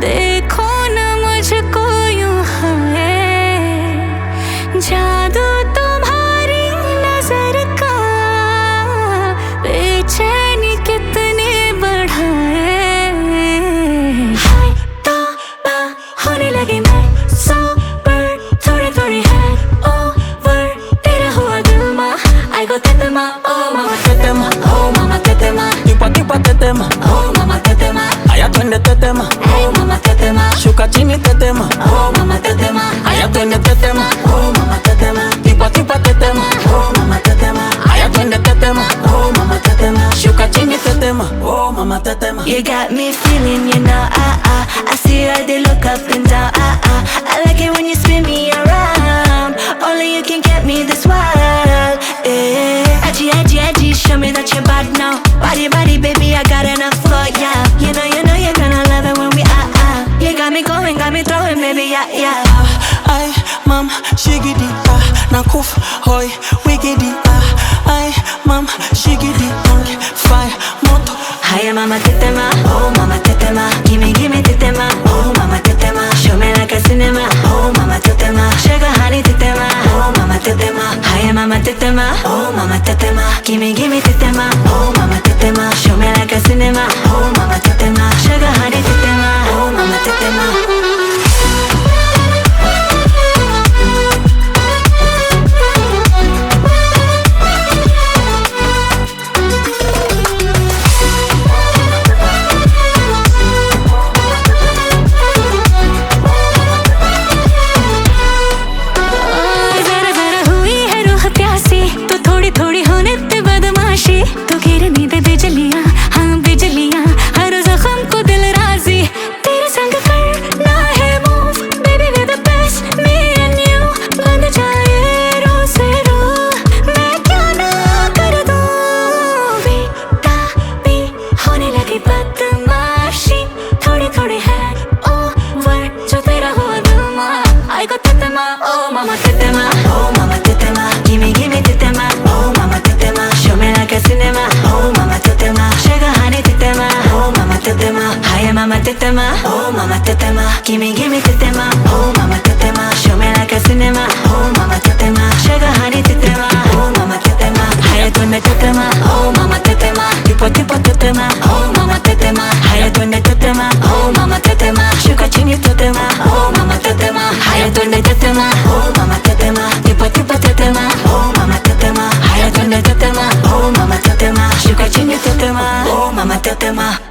they oh mama oh mama oh mama oh mama shuka chini oh mama. You got me feeling, you know, ah ah. I see how they look up and down, ah ah. I like it when you spin me around. Only you can get me this wild, eh. Edgy, edgy, edgy, show me that you're bad now. Body, body, baby, I got enough for ya. Mam, shigidi, ah, nakuf, hoy, wigidi, ah, ay, mam, shigidi, on fire, moto, Hiya, mama tetema, oh mama tetema, gimme gimme tetema, oh mama tetema, like a cinema, oh mama tetema, sugar honey tetema, oh mama tetema, hiya mama tetema, oh mama tetema, gimme gimme tetema, oh mama tetema, like a cinema, ママテテマおーママテテマ君君テテマおーママテテマ署名なんかスネマおーママテテマシャガハリテテマおーまマテテマ早く寝テテマおーママテテマティポティポテテマおーママテテマ早く寝テテマおーママテテマシュカチニテテマおーママテテマ早く寝テテマおーママテテマティポテポテテマおーママテテマ早く寝テテマおーマテマシュカチニテテマおーママテテマ